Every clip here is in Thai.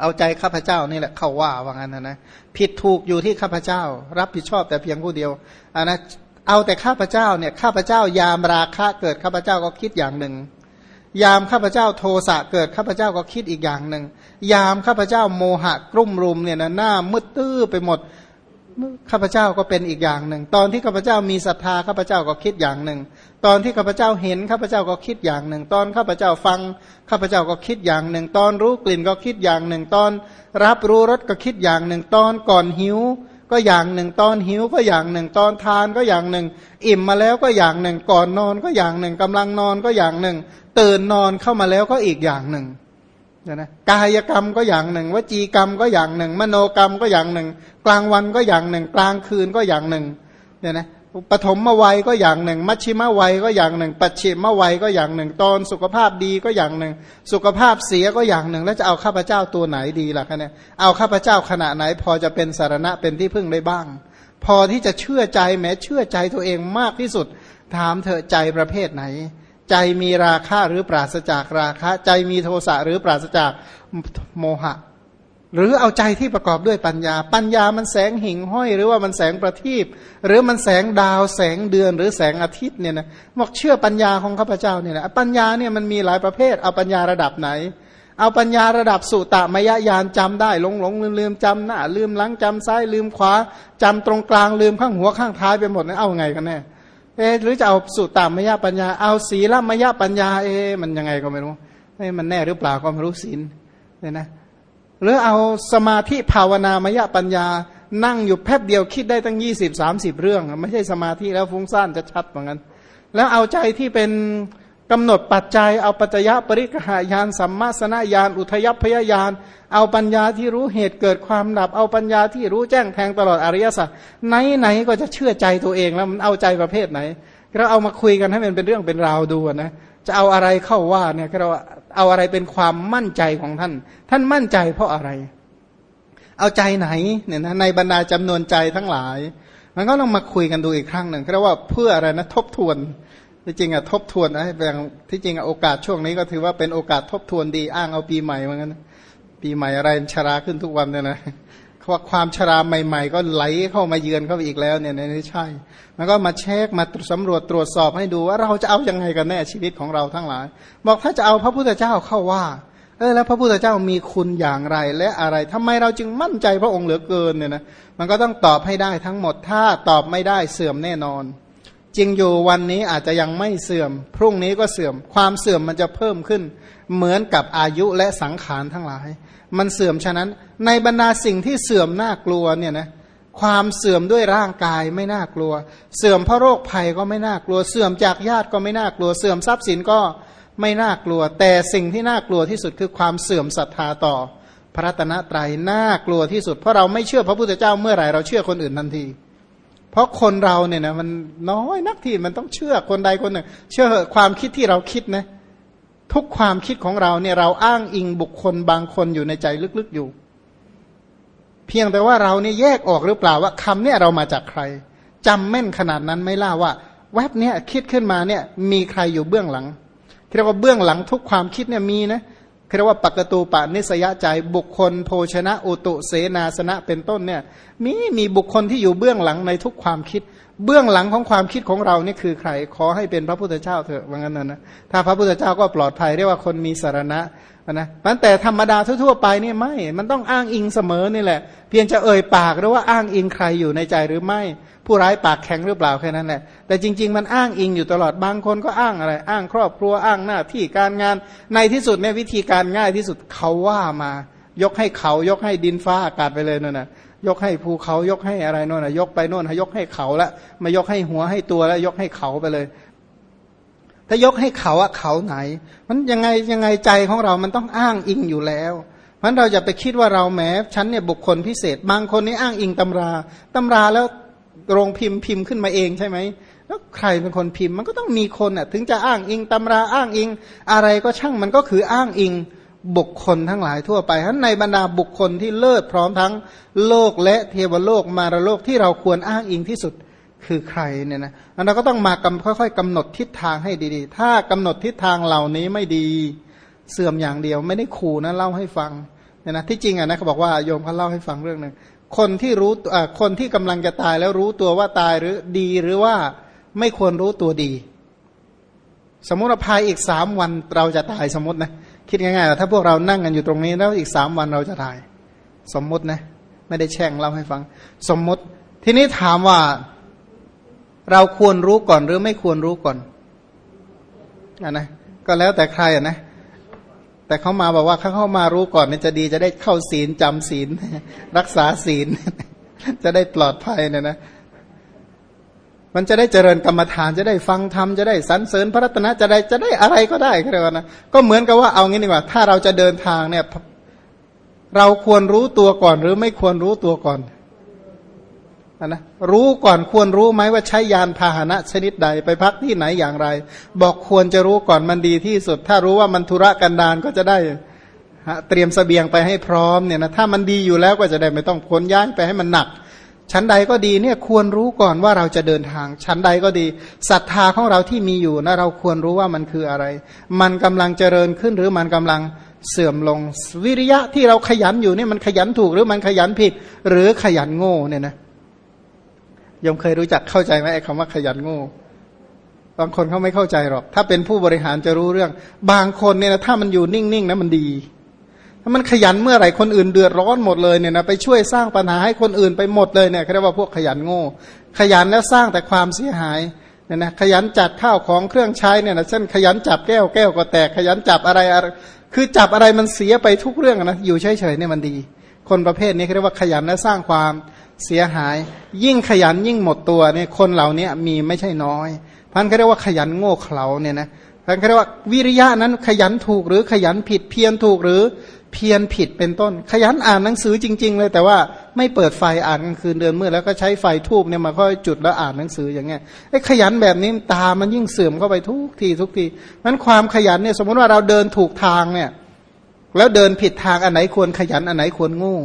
เอาใจข้าพเจ้านี่แหละเขาว่าว่างั้นนะนะผิดถูกอยู่ที่ข้าพเจ้า รับผิดชอบแต่เพียงผู้เดียวอันนะเอาแต่ข้าพเจ้าเนี่ยข้าพเจ้ายามราคะเกิดข้าพเจ้าก็คิดอย่างหนึ่ง ยามข้าพเจ้าโทสะเกิดข้าพเจ้าก็คิดอีกอย่างหนึ่ง ยามข้าพเจ้าโมหะกลุ่มรุมเนี่ยนะหน้ามืดตื้อไปหมด ข้าพเจ้าก็เป็นอีกอย่างหนึ่ง ตอนที่ข้าพเจ้ามีศรัทธาข้าพเจ้าก็คิดอย่างหนึ่ง ตอนที่ข้าพเจ้าเห็นข้าพเจ้าก็คิดอย่างหนึ่ง ตอนข้าพเจ้าฟังข้าพเจ้าก็คิดอย่างหนึ่ง ตอนรู้กลิ่นก็คิดอย่างหนึ่ง ตอนรับรู้รสก็คิดอย่างหนึ่ง ตอนก่อนหิวก็อย่างหนึ่ง ตอนหิวก็อย่างหนึ่ง ตอนทานก็อย่างหนึ่ง อิ่มมาแล้วก็อย่างหนึ่ง ก่อนนอนก็อย่างหนึ่งกำลังนอนก็อย่างหนึ่ง ตื่นนอนเข้ามาแล้วก็อีกอย่างหนึ่ง นะกายกรรมก็อย่างหนึ่งวจีกรรมก็อย่างหนึ่ง มโนกรรมก็อย่างหนึ่ง กลางวันก็อย่างหนึ่ง กลางคืนก็อย่างหนึ่งเนี่ยนะปฐมวัยก็อย่างหนึ่ง มัชชิมวัยก็อย่างหนึ่ง ปัจฉิมวัยก็อย่างหนึ่ง ตอนสุขภาพดีก็อย่างหนึ่ง สุขภาพเสียก็อย่างหนึ่ง แล้วจะเอาข้าพเจ้าตัวไหนดีล่ะคะเนี่ยเอาข้าพเจ้าขณะไหน พอจะเป็นสารณะเป็นที่พึ่งได้บ้าง พอที่จะเชื่อใจแม้เชื่อใจตัวเองมากที่สุด ถามเธอใจประเภทไหน ใจมีราคะ หรือปราศจากราคะ ใจมีโทสะหรือปราศจากโมหะ หรือเอาใจที่ประกอบด้วยปัญญา ปัญญามันแสงหิ่งห้อย หรือว่ามันแสงประทีปหรือมันแสงดาวแสงเดือนหรือแสงอาทิตย์เนี่ยนะบอกเชื่อปัญญาของข้าพเจ้าเนี่ยนะปัญญาเนี่ยมันมีหลายประเภท เอาปัญญาระดับไหน เอาปัญญาระดับสุตตมยญาณจำได้หลงหลงลืมลืมจำหน้าลืมหลังจำซ้ายลืมขวาจำตรงกลางลืมข้างหัวข้างท้ายไปหมดนะเอาไงกันแน่ เอหรือจะเอาสุตตามยปัญญา เอาศีลมยปัญญา เอมันยังไงก็ไม่รู้เอมันแน่หรือเปล่าก็ไม่รู้ศีลเนี่ยนะ หรือเอาสมาธิภาวนามยปัญญา นั่งอยู่แป๊บเดียวคิดได้ตั้งยี่สิบสามสิบเรื่อง ไม่ใช่สมาธิแล้วฟุ้งซ่านจะชัดเหมือนกันแล้วเอาใจที่เป็น กำหนดปัจจัยเอาปัจจยปริกหายานสัมมาสนญาณอุทยพยญาณเอาปัญญาที่รู้เหตุเกิดความดับ เอาปัญญาที่รู้แจ้งแทงตลอดอริยสัจไหนไหนก็จะเชื่อใจตัวเองแล้วมันเอาใจประเภทไหนเราเอามาคุยกันให้มันเป็นเรื่องเป็นราวดูนะจะเอาอะไรเข้าว่าเนี่ยเราเอาอะไรเป็นความมั่นใจของท่าน ท่านมั่นใจเพราะอะไร เอาใจไหนเนี่ยนะในบรรดาจำนวนใจทั้งหลาย มันก็ต้องมาคุยกันดูอีกครั้งหนึ่งเรียกว่าเพื่ออะไรนะทบทวน ที่จริงอะทบทวนนะแบ่งที่จริงอะโอกาสช่วงนี้ก็ถือว่าเป็นโอกาสทบทวนดีอ้างเอาปีใหม่เหมือนกันปีใหม่อะไรชราขึ้นทุกวันเนี่ยนะว่าความชราใหม่ ๆ ก็ไหลเข้ามาเยือนเข้าไปอีกแล้วเนี่ยนี่ใช่มันก็มาเช็คมาสำรวจตรวจสอบให้ดูว่าเราจะเอาอยัางไงกันแน่ชีวิตของเราทั้งหลาย บอกถ้าจะเอาพระพุทธเจ้าเข้าว่าเออแล้วพระพุทธเจ้ามีคุณอย่างไรและอะไรทำไมเราจึงมั่นใจพระองค์เหลือเกินเนี่ยนะมันก็ต้องตอบให้ได้ทั้งหมดถ้าตอบไม่ได้เสื่อมแน่นอน จริงอยู่วันนี้อาจจะยังไม่เสื่อม พรุ่งนี้ก็เสื่อม ความเสื่อมมันจะเพิ่มขึ้น เหมือนกับอายุและสังขารทั้งหลาย มันเสื่อมฉะนั้น ในบรรดาสิ่งที่เสื่อมน่ากลัวเนี่ยนะความเสื่อมด้วยร่างกายไม่น่ากลัว เสื่อมเพราะโรคภัยก็ไม่น่ากลัว เสื่อมจากญาติก็ไม่น่ากลัว เสื่อมทรัพย์สินก็ไม่น่ากลัว แต่สิ่งที่น่ากลัวที่สุดคือความเสื่อมศรัทธาต่อ พระตนะไตรน่ากลัวที่สุด เพราะเราไม่เชื่อพระพุทธเจ้าเมื่อไหร่เราเชื่อคนอื่นทันที เพราะคนเราเนี่ยนะมันน้อยนักที่มันต้องเชื่อคนใดคนหนึ่ง เชื่อความคิดที่เราคิดนะ ทุกความคิดของเราเนี่ยเราอ้างอิงบุคคลบางคนอยู่ในใจลึกๆอยู่ เพียงแต่ว่าเราเนี่ยแยกออกหรือเปล่าว่าคำเนี่ยเรามาจากใครจำแม่นขนาดนั้นไม่ล่าว่า แวบเนี้ยคิดขึ้นมาเนี่ยมีใครอยู่เบื้องหลังเรียกว่าเบื้องหลังทุกความคิดเนี่ยมีนะเรียกว่าปักตูปะนิสยใจบุคคล โภชนะอุตุเสนาสนะเป็นต้นเนี่ยมีมีบุคคลที่อยู่เบื้องหลังในทุกความคิด เบื้องหลังของความคิดของเรานี่คือใคร ขอให้เป็นพระพุทธเจ้าเถอะว่างั้นนะนะถ้าพระพุทธเจ้าก็ปลอดภัยเรียกว่าคนมีสารณะนะมันแต่ธรรมดาทั่วๆไปนี่ไม่ มันต้องอ้างอิงเสมอนี่แหละ เพียงจะเอ่ยปากหรือว่าอ้างอิงใครอยู่ในใจหรือไม่ ผู้ร้ายปากแข็งหรือเปล่าแค่นั้นแหละ แต่จริง ๆ มันอ้างอิงอยู่ตลอดบางคนก็อ้างอะไร อ้างครอบครัวอ้างหน้าที่การงาน ในที่สุดเนี่ยวิธีการง่ายที่สุดเขาว่ามา ยกให้เขายกให้ดินฟ้าอากาศไปเลยนั่นนะ ยกให้ภูเขายกให้อะไรโน่นนะยกไปโน่นยกให้เขาละมายกให้หัวให้ตัวแล้วยกให้เขาไปเลย ถ้ายกให้เขาอะเขาไหน มันยังไงยังไงใจของเรามันต้องอ้างอิงอยู่แล้วเพราะเราจะไปคิดว่าเราแม้ฉันเนี่ยบุคคลพิเศษ บางคนนี่อ้างอิงตำราตำราแล้วโรงพิมพ์พิมพ์ขึ้นมาเองใช่ไหมแล้วใครเป็นคนพิมพ์มันก็ต้องมีคนอะ ถึงจะอ้างอิงตำราอ้างอิง อะไรก็ช่างมันก็คืออ้างอิง บุคคลทั้งหลายทั่วไปทั้นในบรรดาบุคคลที่เลิศพร้อมทั้งโลกและเทวโลกมารโลกที่เราควรอ้างอิงที่สุดคือใครเนี่ยนะเราก็ต้องมากำค่อยๆกำหนดทิศทางให้ดีๆ ถ้ากำหนดทิศทางเหล่านี้ไม่ดีเสื่อมอย่างเดียว ไม่ได้ขู่นะเล่าให้ฟังเนี่ยนะที่จริงอะนะเขาบอกว่าโยมเขาเล่าให้ฟังเรื่องหนึ่งคนที่รู้อ่าคนที่กำลังจะตายแล้วรู้ตัวว่าตายหรือดีหรือว่าไม่ควรรู้ตัวดี สมมติว่าภายอีกสามวันเราจะตายสมมตินะ คิดง่ายๆว่าถ้าพวกเรานั่งกันอยู่ตรงนี้แล้วอีกสามวันเราจะตาย สมมตินะ ไม่ได้แช่งเล่าให้ฟัง สมมติ ทีนี้ถามว่า เราควรรู้ก่อนหรือไม่ควรรู้ก่อนอนนะก็แล้วแต่ใครอะนะ แต่เขามาบอกว่าเขาเข้ามารู้ก่อนเนี่ยจะดีจะได้เข้าศีลจำศีล รักษาศีล จะได้ปลอดภัยเนี่ยนะ มันจะได้เจริญกรรมฐานจะได้ฟังธรรมจะได้สรรเสริญพระรัตนะจะได้จะได้อะไรก็ได้ก็เรียกว่านะก็เหมือนกับว่าเอางี้ดีกว่า ถ้าเราจะเดินทางเนี่ย เราควรรู้ตัวก่อนหรือไม่ควรรู้ตัวก่อนนะรู้ก่อนควรรู้ไหมว่าใช้ยานพาหนะชนิดใดไปพักที่ไหนอย่างไร บอกควรจะรู้ก่อนมันดีที่สุด ถ้ารู้ว่ามันธุระกันดารก็จะได้เตรียมสเสบียงไปให้พร้อมเนี่ยนะถ้ามันดีอยู่แล้วก็จะได้ไม่ต้องขนย้ายไปให้มันหนัก ชั้นใดก็ดีเนี่ยควรรู้ก่อนว่าเราจะเดินทาง ชั้นใดก็ดีศรัทธาของเราที่มีอยู่นะเราควรรู้ว่ามันคืออะไร มันกำลังเจริญขึ้นหรือมันกำลังเสื่อมลง วิริยะที่เราขยันอยู่เนี่ยมันขยันถูกหรือมันขยันผิด หรือขยันโง่เนี่ยนะยมเคยรู้จักเข้าใจไหมไอ้คำว่าขยันโง่บางคนเขาไม่เข้าใจหรอก ถ้าเป็นผู้บริหารจะรู้เรื่อง บางคนเนี่ยนะถ้ามันอยู่นิ่งๆนะมันดี ถ้ามันขยันเมื่อไหร่คนอื่นเดือดร้อนหมดเลยเนี่ยนะไปช่วยสร้างปัญหาให้คนอื่นไปหมดเลยเนี่ยเขาเรียกว่าพวกขยันโง่ ขยันแล้วสร้างแต่ความเสียหายเนี่ยนะขยันจัดข้าวของเครื่องใช้เนี่ยนะเช่นขยันจับแก้วแก้วก็แตกขยันจับอะไรคือจับอะไรมันเสียไปทุกเรื่องนะอยู่เฉยๆเนี่ยมันดี คนประเภทนี้เขาเรียกว่าขยันและสร้างความเสียหาย ยิ่งขยันยิ่งหมดตัวเนี่ยคนเหล่านี้มีไม่ใช่น้อยพันก็เรียกว่าขยันโง่เขลาเนี่ยนะพันก็เรียกว่าวิริยะนั้นขยันถูกหรือขยันผิดเพี้ยรถูกหรือ เพียรผิดเป็นต้น ขยันอ่านหนังสือจริง ๆ เลย แต่ว่าไม่เปิดไฟอ่านกลางคืนเดือนมืดแล้วก็ใช้ไฟทูบเนี่ยมาค่อยจุดแล้วอ่านหนังสืออย่างเงี้ยไอ้ขยันแบบนี้ตามันยิ่งเสื่อมเข้าไปทุกทีทุกทีนั้นความขยันเนี่ยสมมติว่าเราเดินถูกทางเนี่ยแล้วเดินผิดทางอันไหนควรขยันอันไหนควรง่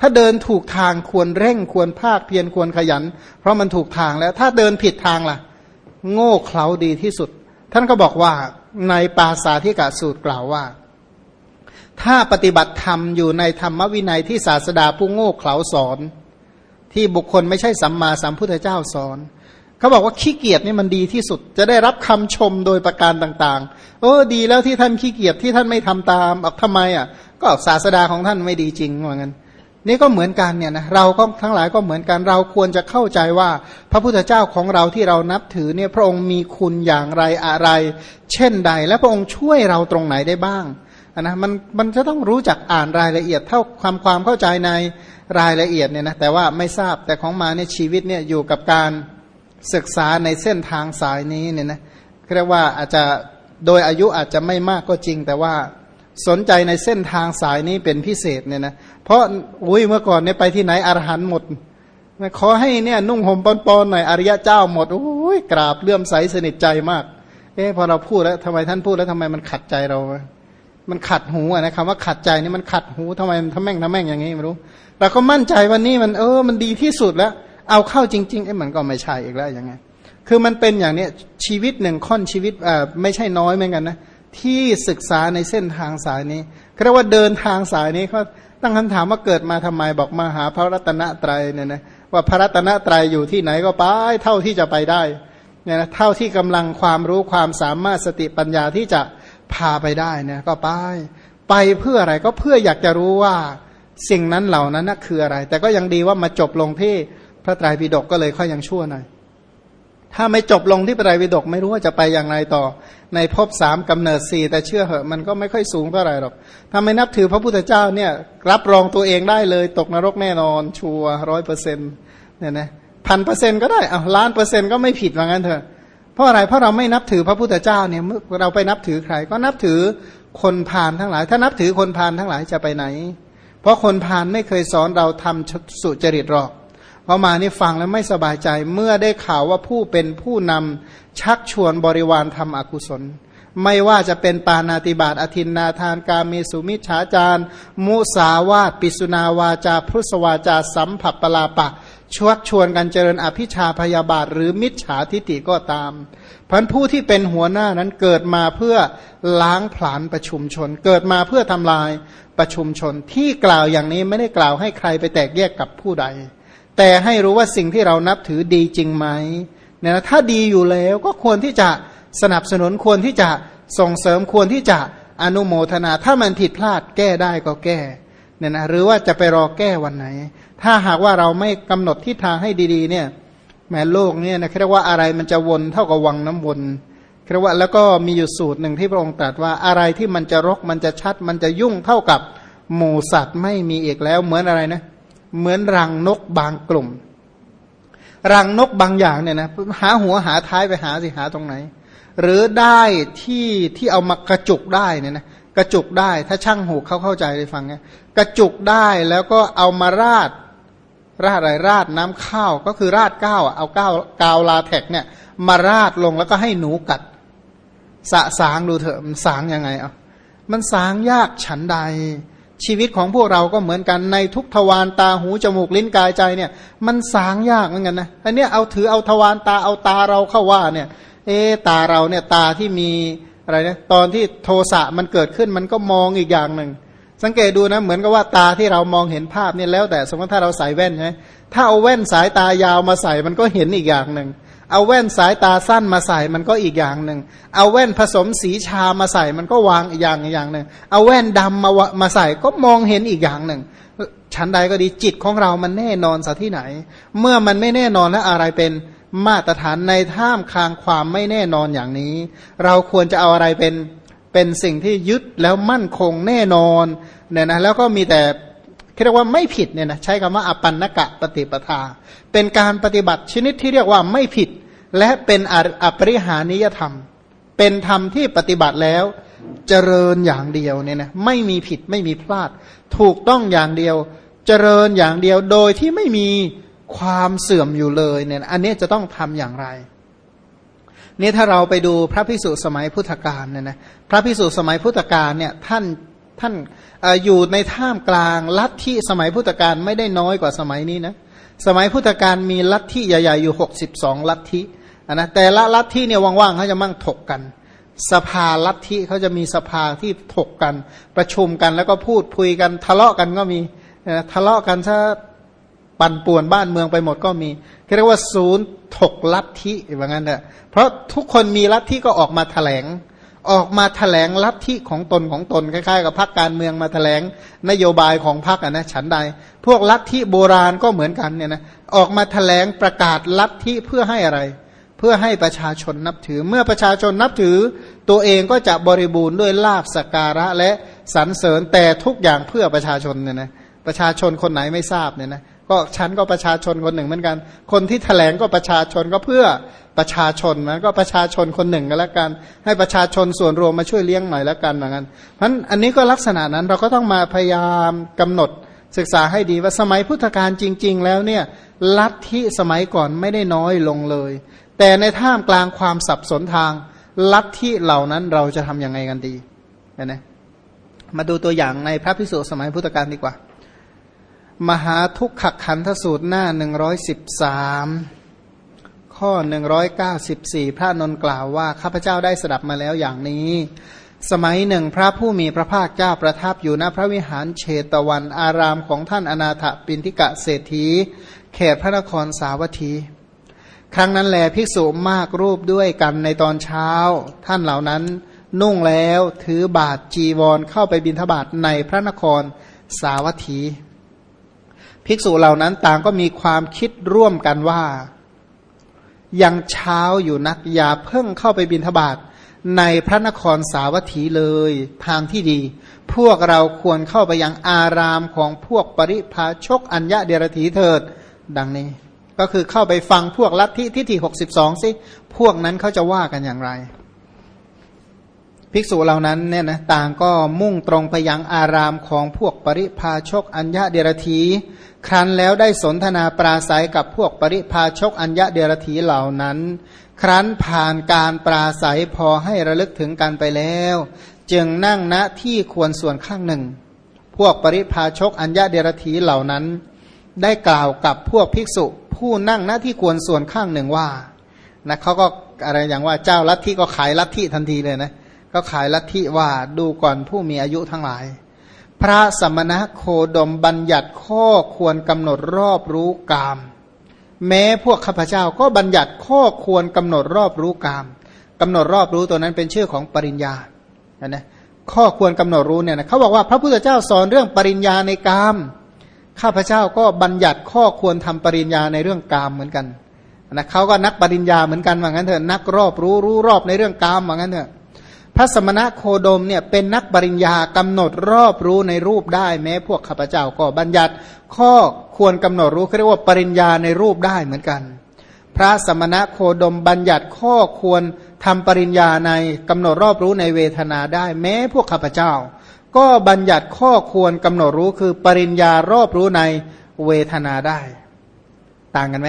ถ้าเดินถูกทางควรเร่งควรภาคเพียรควรขยัน เพราะมันถูกทางแล้ว ถ้าเดินผิดทางล่ะ โง่เขลาดีที่สุด ท่านก็บอกว่าในปาสาธิกาสูตรกล่าวว่า ถ้าปฏิบัติธรรมอยู่ในธรรมวินัยที่ศาสดาผู้โง่เขลาสอน ที่บุคคลไม่ใช่สัมมาสัมพุทธเจ้าสอนเขาบอกว่าขี้เกียจนี่มันดีที่สุด จะได้รับคำชมโดยประการต่างๆ โอ้ดีแล้วที่ท่านขี้เกียจที่ท่านไม่ทำตามอกทำไมอะ ก็ศาสดาของท่านไม่ดีจริงว่างั้นนี่ก็เหมือนกันเนี่ยนะเราก็ทั้งหลายก็เหมือนกันเราควรจะเข้าใจว่า พระพุทธเจ้าของเราที่เรานับถือเนี่ยพระองค์มีคุณอย่างไรอะไร เช่นใด และพระองค์ช่วยเราตรงไหนได้บ้าง นะมันมันจะต้องรู้จักอ่านรายละเอียดเท่าความความเข้าใจในรายละเอียดเนี่ยนะแต่ว่าไม่ทราบแต่ของมาเนี่ยชีวิตเนี่ยอยู่กับการศึกษาในเส้นทางสายนี้เนี่ยนะเรียกว่าอาจจะโดยอายุอาจจะไม่มากก็จริง แต่ว่าสนใจในเส้นทางสายนี้เป็นพิเศษเนี่ยนะเพราะอุ้ยเมื่อก่อนเนี่ยไปที่ไหนอรหันหมดขอให้เนี่ยนุ่งห่มปอนๆหน่อยอริยะเจ้าหมดโอ้ยกราบเลื่อมใสสนิทใจมาก เอ๊ะพอเราพูดแล้วทำไมท่านพูดแล้วทำไมมันขัดใจเรา มันขัดหูนะคำว่าขัดใจนี่มันขัดหูทำไมมันทำแม่งทำแม่งอย่างนี้ไม่รู้เราก็มั่นใจวันนี้มันเออมันดีที่สุดแล้ว เอาเข้าจริงๆไอ้มันก็ไม่ใช่อีกแล้วอย่างไงคือมันเป็นอย่างเนี้ยชีวิตหนึ่งค่อนชีวิตอ่าไม่ใช่น้อยเหมือนกันนะที่ศึกษาในเส้นทางสายนี้เรียกว่าเดินทางสายนี้เขาตั้งคำถามว่าเกิดมาทำไมบอกมาหาพระรัตนตรัยเนี่ยนะว่าพระรัตนตรัยอยู่ที่ไหนก็ไปเท่าที่จะไปได้เนี่ยนะเท่าที่กำลังความรู้ความสามารถสติปัญญาที่จะาไปได้เนี่ยก็ไปไปเพื่ออะไรก็เพื่ออยากจะรู้ว่าสิ่งนั้นเหล่านั้นนะคืออะไร แต่ก็ยังดีว่ามาจบลงที่พระไตรปิฎกก็เลยค่อยยังชั่วหน่อยถ้าไม่จบลงที่ปรายวิดกไม่รู้ว่าจะไปอย่างไรต่อ ในภพสามกำเนิดสี่แต่เชื่อเหอะมันก็ไม่ค่อยสูงเท่าไหร่หรอกถ้าไม่นับถือพระพุทธเจ้าเนี่ย รับรองตัวเองได้เลย ตกนรกแน่นอน ชัวร้อยเปอร์เซ็นต์เนี่ยนะพันเปอร์เซ็นต์ก็ได้เอาล้านเปอร์เซ็นต์ก็ไม่ผิดว่างั้นเถอะ เพราะอะไรเพราะเราไม่นับถือพระพุทธเจ้าเนี่ยเมื่อเราไปนับถือใคร ก็นับถือคนพานทั้งหลาย ถ้านับถือคนพานทั้งหลายจะไปไหน เพราะคนพานไม่เคยสอนเราทำสุจริตหรอกพอมานี่ฟังแล้วไม่สบายใจเมื่อได้ข่าวว่าผู้เป็นผู้นำชักชวนบริวารทำอกุศล ไม่ว่าจะเป็นปานาติบาตอธินนาทานกาเมสุมิฉาจารมุสาวาตปิสุนาวาจาพุสวาจาสัมผัสปลาปะ ชวกชวนกันเจริญอภิชาพยาบาท หรือมิจฉาทิฏฐิก็ตามพันผู้ที่เป็นหัวหน้านั้นเกิดมาเพื่อล้างผลาญประชุมชน เกิดมาเพื่อทำลายประชุมชนที่กล่าวอย่างนี้ไม่ได้กล่าวให้ใครไปแตกแยกกับผู้ใด แต่ให้รู้ว่าสิ่งที่เรานับถือดีจริงไหมเนี่ยนะถ้าดีอยู่แล้วก็ควรที่จะสนับสนุนควรที่จะส่งเสริมควรที่จะอนุโมทนา ถ้ามันผิดพลาดแก้ได้ก็แก้ เนี่ยนะหรือว่าจะไปรอแก้วันไหน ถ้าหากว่าเราไม่กำหนดทิศทางให้ดีๆเนี่ยแม้โลกเนี่ยนะเรียกว่าอะไรมันจะวนเท่ากับวังน้ำวนเรียกว่าแล้วก็มีอยู่สูตรหนึ่งที่พระองค์ตรัสว่าอะไรที่มันจะรกมันจะชัด มันจะยุ่งเท่ากับหมูสัตว์ไม่มีอีกแล้วเหมือนอะไรนะ เหมือนรังนกบางกลุ่ม รังนกบางอย่างเนี่ยนะหาหัวหาท้ายไปหาสิหาตรงไหน หรือได้ที่ที่เอามากระจุกได้เนี่ยนะกระจุกได้ถ้าช่างหูเขาเข้าใจเลยฟังไง ระจุกได้แล้วก็เอามาราดราดอะไรราดน้ำข้าวก็คือราดก้าวเอาก้าวกาวลาแท็กเนี่ย มาราดลงแล้วก็ให้หนูกัด สะสางดูเถอะมันสางยังไงอะมันสางยากฉันใด ชีวิตของพวกเราก็เหมือนกันในทุกทวารตาหูจมูกลิ้นกายใจเนี่ย มันสางยากเหมือนกันนะอันนี้เอาถือเอาทวารตาเอาตาเราเข้าว่าเนี่ย เอตาเราเนี่ยตาที่มีอะไรเนี่ยตอนที่โทสะมันเกิดขึ้นมันก็มองอีกอย่างหนึ่ง สังเกตดูนะเหมือนกับว่าตาที่เรามองเห็นภาพเนี่ยแล้วแต่สมมติถ้าเราใส่แว่นใช่ไหมถ้าเอาแว่นสายตายาวมาใส่มันก็เห็นอีกอย่างหนึ่งเอาแว่นสายตาสั้นมาใส่มันก็อีกอย่างหนึ่ง เอาแว่นผสมสีชามาใส่มันก็วางอีกอย่างอีกอย่างหนึ่ง เอาแว่นดำมามาใส่ก็มองเห็นอีกอย่างหนึ่ง ชั้นใดก็ดีจิตของเรามันแน่นอนสัที่ไหน เมื่อมันไม่แน่นอนแล้วอะไรเป็นมาตรฐานในท่ามคางความไม่แน่นอนอย่างนี้ เราควรจะเอาอะไรเป็น เป็นสิ่งที่ยึดแล้วมั่นคงแน่นอนเนี่ยนะแล้วก็มีแต่เรียกว่าไม่ผิดเนี่ยนะใช้คำว่าอปันนกะปฏิปทา เป็นการปฏิบัติชนิดที่เรียกว่าไม่ผิด และเป็นอปริหานิยธรรม เป็นธรรมที่ปฏิบัติแล้วเจริญอย่างเดียวเนี่ยนะไม่มีผิดไม่มีพลาด ถูกต้องอย่างเดียวเจริญอย่างเดียวโดยที่ไม่มีความเสื่อมอยู่เลยเนี่ยอันนี้จะต้องทำอย่างไร นี่ถ้าเราไปดูพระพิสุสมัยพุทธกาลเนี่ยนะพระพิสุสมัยพุทธกาลเนี่ยท่านท่านออยู่ในท่ามกลางลัทธิสมัยพุทธกาลไม่ได้น้อยกว่าสมัยนี้นะสมัยพุทธกาลมีลัทธิใหญ่ๆอยู่หกสิบสองลัทธินะแต่ละลัทธิเนี่ยว่างๆเขาจะมั่งถกกัน สภาลัทธิเขาจะมีสภาที่ถกกัน ประชุมกันแล้วก็พูดคุยกันทะเลาะกันก็มีทะเลาะกันซะ ปั่นป่วนบ้านเมืองไปหมดก็มีเรียกว่าศูนย์ถกลัทธิว่างั้นเถอะเพราะทุกคนมีลัทธิก็ออกมาแถลง ออกมาแถลงลัทธิของตนของตนคล้ายๆ กับพรรคการเมืองมาแถลงนโยบายของพรรคอะนะฉันใด พวกลัทธิโบราณก็เหมือนกันเนี่ยนะออกมาแถลงประกาศลัทธิเพื่อให้อะไร เพื่อให้ประชาชนนับถือ เมื่อประชาชนนับถือ ตัวเองก็จะบริบูรณ์ด้วยลาบสการะและสรรเสริญแต่ทุกอย่างเพื่อประชาชนเนี่ยนะประชาชนคนไหนไม่ทราบเนี่ยนะ ก็ฉันก็ประชาชนคนหนึ่งเหมือนกัน คนที่ถแถลงก็ประชาชนก็เพื่อประชาชนนะก็ประชาชนคนหนึ่งก็แล้วกัน ให้ประชาชนส่วนรวมมาช่วยเลี้ยงหน่อยแล้วกันเหมือนกันเพราะอันนี้ก็ลักษณะนั้นเราก็ต้องมาพยายามกำหนดศึกษาให้ดีว่าสมัยพุทธกาลจริง ๆ แล้วเนี่ยลัทธิสมัยก่อนไม่ได้น้อยลงเลย แต่ในท่ามกลางความสับสนทางลัทธิเหล่านั้นเราจะทํำยังไงกันดีนะมาดูตัวอย่างในพระพิสุสมัยพุทธกาลดีกว่า มหาทุกขขันธสูตรหน้าหนึ่งร้อยสิบสามข้อหนึ่งร้อยเก้าสิบสี่พระนนกล่าวว่า ข้าพเจ้าได้สดับมาแล้วอย่างนี้ สมัยหนึ่งพระผู้มีพระภาคเจ้าประทับอยู่ณพระวิหารเชตวัน อารามของท่านอนาถปินทิกะเศรษฐี เขตพระนครสาวัตถี ครั้งนั้นแลภิกษุมากรูปด้วยกันในตอนเช้า ท่านเหล่านั้นนุ่งแล้วถือบาทจีวรเข้าไปบิณฑบาตในพระนครสาวัตถี ภิกษุเหล่านั้นต่างก็มีความคิดร่วมกันว่า ยังเช้าอยู่นักอย่าเพิ่งเข้าไปบินทบาทในพระนครสาวัตถีเลยทางที่ดี พวกเราควรเข้าไปยังอารามของพวกปริพาชกอัญญะเดรธีเถิด ดังนี้ ก็คือเข้าไปฟังพวกลัทธิทิฏฐิหกสิบสองสิ พวกนั้นเขาจะว่ากันอย่างไร ภิกษุเหล่านั้นเนี่ยนะต่างก็มุ่งตรงไปยังอารามของพวกปริพาชกอัญญะเดรธีครั้นแล้วได้สนทนาปราศัยกับพวกปริพาชกอัญญะเดรธีเหล่านั้น ครั้นผ่านการปราศัยพอให้ระลึกถึงกันไปแล้ว จึงนั่งณที่ควรส่วนข้างหนึ่ง พวกปริพาชกอัญญะเดรธีเหล่านั้น ได้กล่าวกับพวกภิกษุผู้นั่งณที่ควรส่วนข้างหนึ่งว่านะเขาก็อะไรอย่างว่าเจ้าลัทธิก็ขายลัทธิทันทีเลยนะ ก็ขายลัทธิว่าดูก่อนผู้มีอายุทั้งหลาย พระสมณะโคดมบัญญัติข้อควรกำหนดรอบรู้กาม แม้พวกข้าพเจ้าก็บัญญัติข้อควรกำหนดรอบรู้กามกำหนดรอบรู้ตัวนั้นเป็นชื่อของปริญญานะข้อควรกำหนดรู้เนี่ยนะเขาบอกว่าพระพุทธเจ้าสอนเรื่องปริญญาในกาม ข้าพเจ้าก็บัญญัติข้อควรทำปริญญาในเรื่องกามเหมือนกันนะเขาก็นักปริญญาเหมือนกันว่างั้นเถอะนักรอบรู้รู้รอบในเรื่องกามว่างั้นเถอะ พระสมณะโคดมเนี่ยเป็นนักปริญญากำหนดรอบรู้ในรูปได้แม้พวกข้าพเจ้าก็บัญญัติ ข้อควรกำหนดรู้เรียกว่าปริญญาในรูปได้เหมือนกัน พระสมณะโคดมบัญญัติข้อควรทำปริญญาในกำหนดรอบรู้ในเวทนาได้ แม้พวกข้าพเจ้า ก็บัญญัติข้อควรกำหนดรู้คือปริญญารอบรู้ในเวทนาได้ ต่างกันไหม